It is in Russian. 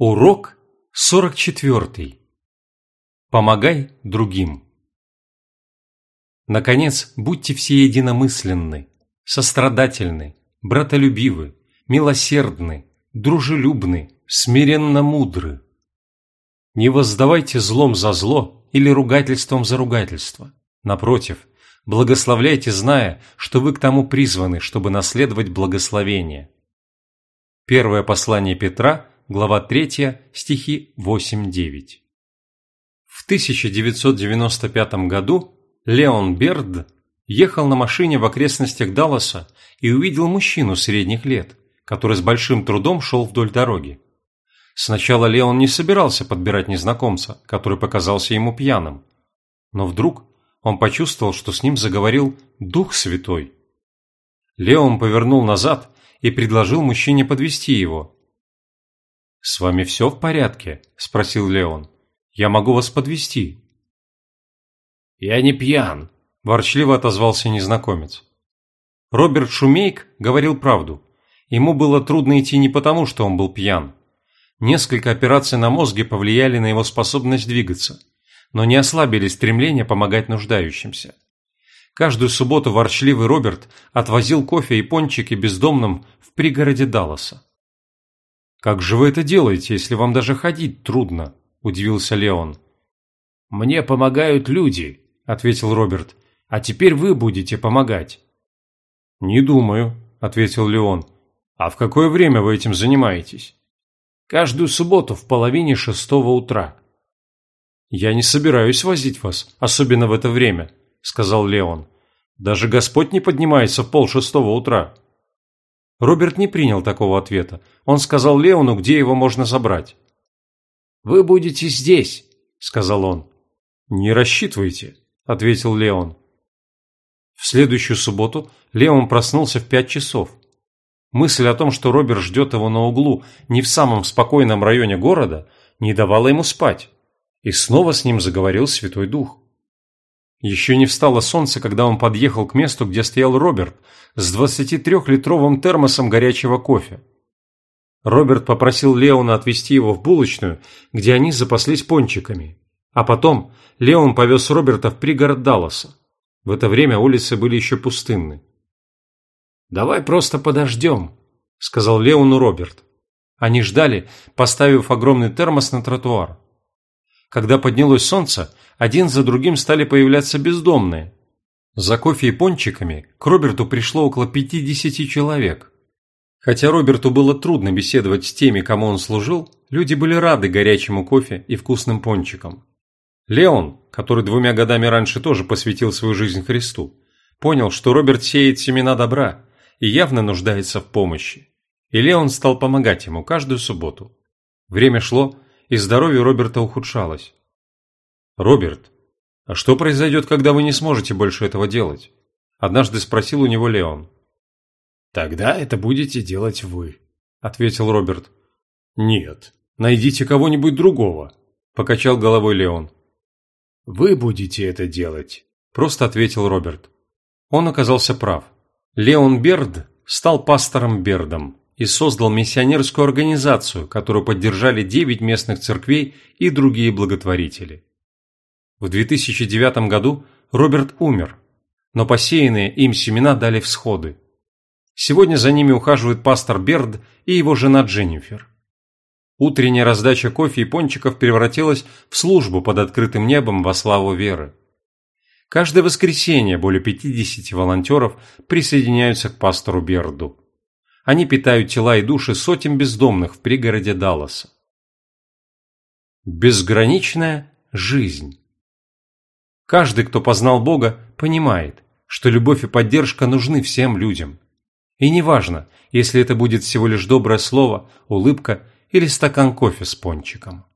Урок 44. Помогай другим. Наконец, будьте все единомысленны, сострадательны, братолюбивы, милосердны, дружелюбны, смиренно мудры. Не воздавайте злом за зло или ругательством за ругательство. Напротив, благословляйте, зная, что вы к тому призваны, чтобы наследовать благословение. Первое послание Петра – глава 3, стихи 8-9. В 1995 году Леон Берд ехал на машине в окрестностях Далласа и увидел мужчину средних лет, который с большим трудом шел вдоль дороги. Сначала Леон не собирался подбирать незнакомца, который показался ему пьяным. Но вдруг он почувствовал, что с ним заговорил Дух Святой. Леон повернул назад и предложил мужчине подвести его, «С вами все в порядке?» – спросил Леон. «Я могу вас подвести. «Я не пьян», – ворчливо отозвался незнакомец. Роберт Шумейк говорил правду. Ему было трудно идти не потому, что он был пьян. Несколько операций на мозге повлияли на его способность двигаться, но не ослабили стремление помогать нуждающимся. Каждую субботу ворчливый Роберт отвозил кофе и пончики бездомным в пригороде Далласа. «Как же вы это делаете, если вам даже ходить трудно?» – удивился Леон. «Мне помогают люди», – ответил Роберт. «А теперь вы будете помогать». «Не думаю», – ответил Леон. «А в какое время вы этим занимаетесь?» «Каждую субботу в половине шестого утра». «Я не собираюсь возить вас, особенно в это время», – сказал Леон. «Даже Господь не поднимается в полшестого утра». Роберт не принял такого ответа. Он сказал Леону, где его можно забрать. «Вы будете здесь», — сказал он. «Не рассчитывайте», — ответил Леон. В следующую субботу Леон проснулся в пять часов. Мысль о том, что Роберт ждет его на углу, не в самом спокойном районе города, не давала ему спать. И снова с ним заговорил Святой Дух. Еще не встало солнце, когда он подъехал к месту, где стоял Роберт, с 23-литровым термосом горячего кофе. Роберт попросил Леона отвезти его в булочную, где они запаслись пончиками. А потом Леон повез Роберта в пригород Далласа. В это время улицы были еще пустынны. «Давай просто подождем», – сказал Леону Роберт. Они ждали, поставив огромный термос на тротуар. Когда поднялось солнце, один за другим стали появляться бездомные. За кофе и пончиками к Роберту пришло около 50 человек. Хотя Роберту было трудно беседовать с теми, кому он служил, люди были рады горячему кофе и вкусным пончикам. Леон, который двумя годами раньше тоже посвятил свою жизнь Христу, понял, что Роберт сеет семена добра и явно нуждается в помощи. И Леон стал помогать ему каждую субботу. Время шло, и здоровье Роберта ухудшалось. «Роберт, а что произойдет, когда вы не сможете больше этого делать?» Однажды спросил у него Леон. «Тогда это будете делать вы», — ответил Роберт. «Нет, найдите кого-нибудь другого», — покачал головой Леон. «Вы будете это делать», – просто ответил Роберт. Он оказался прав. Леон Берд стал пастором Бердом и создал миссионерскую организацию, которую поддержали девять местных церквей и другие благотворители. В 2009 году Роберт умер, но посеянные им семена дали всходы. Сегодня за ними ухаживает пастор Берд и его жена Дженнифер. Утренняя раздача кофе и пончиков превратилась в службу под открытым небом во славу веры. Каждое воскресенье более 50 волонтеров присоединяются к пастору Берду. Они питают тела и души сотен бездомных в пригороде Далласа. Безграничная жизнь. Каждый, кто познал Бога, понимает, что любовь и поддержка нужны всем людям. И неважно, если это будет всего лишь доброе слово, улыбка или стакан кофе с пончиком.